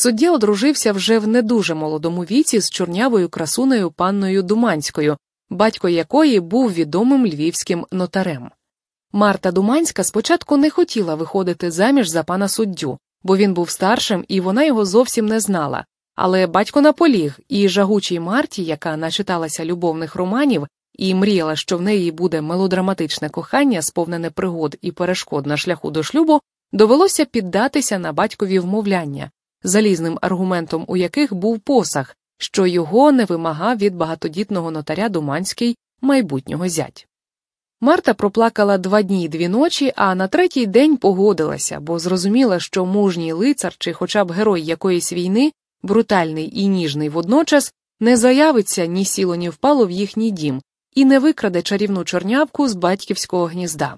Суддя одружився вже в не дуже молодому віці з чорнявою красунею панною Думанською, батько якої був відомим львівським нотарем. Марта Думанська спочатку не хотіла виходити заміж за пана суддю, бо він був старшим і вона його зовсім не знала. Але батько наполіг, і жагучій Марті, яка начиталася любовних романів і мріяла, що в неї буде мелодраматичне кохання, сповнене пригод і перешкод на шляху до шлюбу, довелося піддатися на батькові вмовляння, залізним аргументом у яких був посаг, що його не вимагав від багатодітного нотаря Думанський майбутнього зять. Марта проплакала два дні й дві ночі, а на третій день погодилася, бо зрозуміла, що мужній лицар чи хоча б герой якоїсь війни, брутальний і ніжний водночас, не заявиться ні сіло, ні впало в їхній дім і не викраде чарівну чорнявку з батьківського гнізда.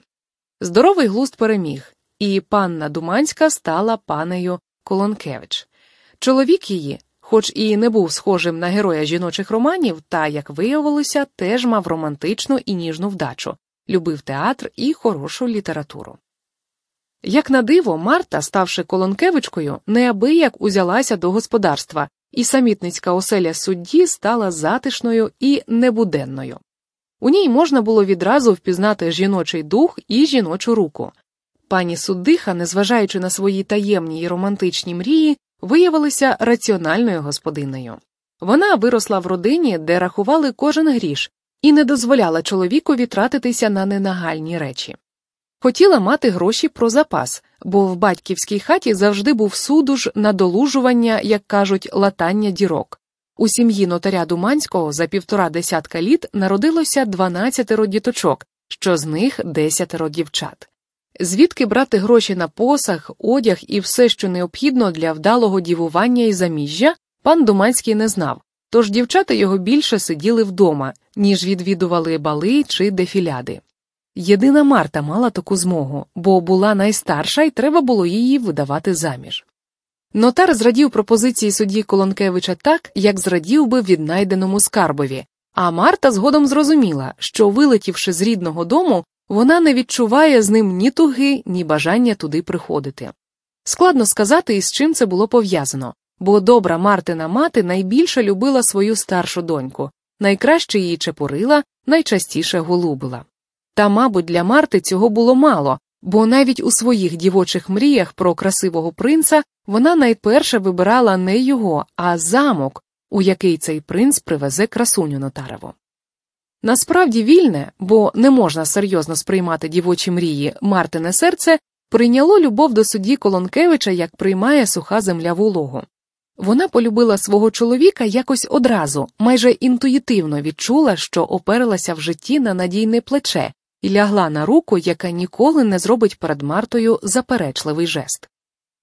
Здоровий глузд переміг, і панна Думанська стала панею Колонкевич. Чоловік її, хоч і не був схожим на героя жіночих романів, та, як виявилося, теж мав романтичну і ніжну вдачу, любив театр і хорошу літературу. Як на диво, Марта, ставши Колонкевичкою, неабияк узялася до господарства, і самітницька оселя судді стала затишною і небуденною. У ній можна було відразу впізнати жіночий дух і жіночу руку. Пані суддиха, незважаючи на свої таємні й романтичні мрії, виявилася раціональною господинею. Вона виросла в родині, де рахували кожен гріш, і не дозволяла чоловікові тратитися на ненагальні речі. Хотіла мати гроші про запас, бо в батьківській хаті завжди був судуж надолужування, як кажуть, латання дірок. У сім'ї нотаря Думанського за півтора десятка літ народилося дванадцятеро діточок, що з них десятеро дівчат. Звідки брати гроші на посаг, одяг і все, що необхідно для вдалого дівування і заміжжя, пан Думанський не знав, тож дівчата його більше сиділи вдома, ніж відвідували бали чи дефіляди. Єдина Марта мала таку змогу, бо була найстарша і треба було її видавати заміж. Нотар зрадів пропозиції судді Колонкевича так, як зрадів би віднайденому скарбові, а Марта згодом зрозуміла, що, вилетівши з рідного дому, вона не відчуває з ним ні туги, ні бажання туди приходити. Складно сказати, із чим це було пов'язано, бо добра Мартина мати найбільше любила свою старшу доньку, найкраще її чепурила, найчастіше голубила. Та, мабуть, для Марти цього було мало, бо навіть у своїх дівочих мріях про красивого принца вона найперше вибирала не його, а замок, у який цей принц привезе красуню Нотареву. Насправді вільне, бо не можна серйозно сприймати дівочі мрії Мартине серце, прийняло любов до судді Колонкевича, як приймає суха земля вологу. Вона полюбила свого чоловіка якось одразу, майже інтуїтивно відчула, що оперлася в житті на надійне плече, і лягла на руку, яка ніколи не зробить перед Мартою заперечливий жест.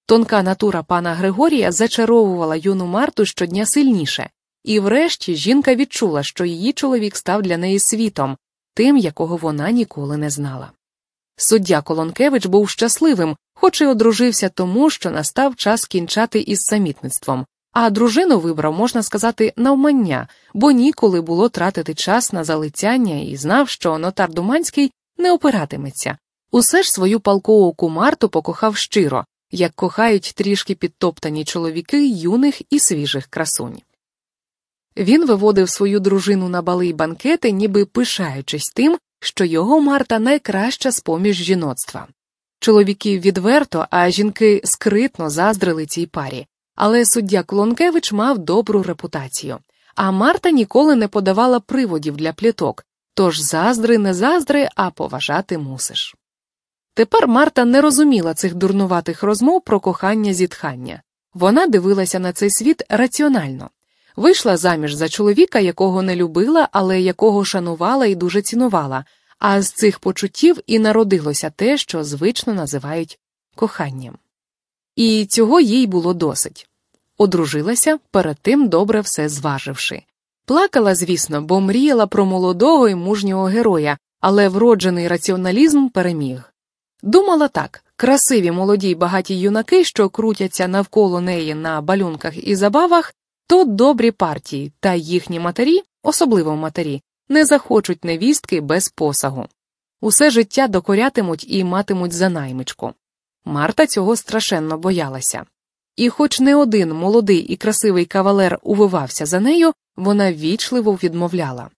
Тонка натура пана Григорія зачаровувала юну Марту щодня сильніше, і врешті жінка відчула, що її чоловік став для неї світом, тим, якого вона ніколи не знала. Суддя Колонкевич був щасливим, хоч і одружився тому, що настав час кінчати із самітництвом, а дружину вибрав, можна сказати, навмання, бо ніколи було тратити час на залицяння і знав, що нотар Думанський не опиратиметься. Усе ж свою палкову кумарту покохав щиро, як кохають трішки підтоптані чоловіки юних і свіжих красунь. Він виводив свою дружину на бали й банкети, ніби пишаючись тим, що його Марта найкраща з поміж жіноцтва. Чоловіки відверто, а жінки скритно заздрили цій парі, але суддя Клонкевич мав добру репутацію, а Марта ніколи не подавала приводів для пліток, тож заздри не заздри, а поважати мусиш. Тепер Марта не розуміла цих дурнуватих розмов про кохання зітхання. Вона дивилася на цей світ раціонально, вийшла заміж за чоловіка, якого не любила, але якого шанувала і дуже цінувала, а з цих почуттів і народилося те, що звично називають коханням. І цього їй було досить. Одружилася, перед тим добре все зваживши. Плакала, звісно, бо мріяла про молодого і мужнього героя, але вроджений раціоналізм переміг. Думала так красиві молоді й багаті юнаки, що крутяться навколо неї на балюнках і забавах, то добрі партії, та їхні матері, особливо матері, не захочуть невістки без посагу. Усе життя докорятимуть і матимуть за наймичку. Марта цього страшенно боялася. і, хоч не один молодий і красивий кавалер увивався за нею, вона вічливо відмовляла.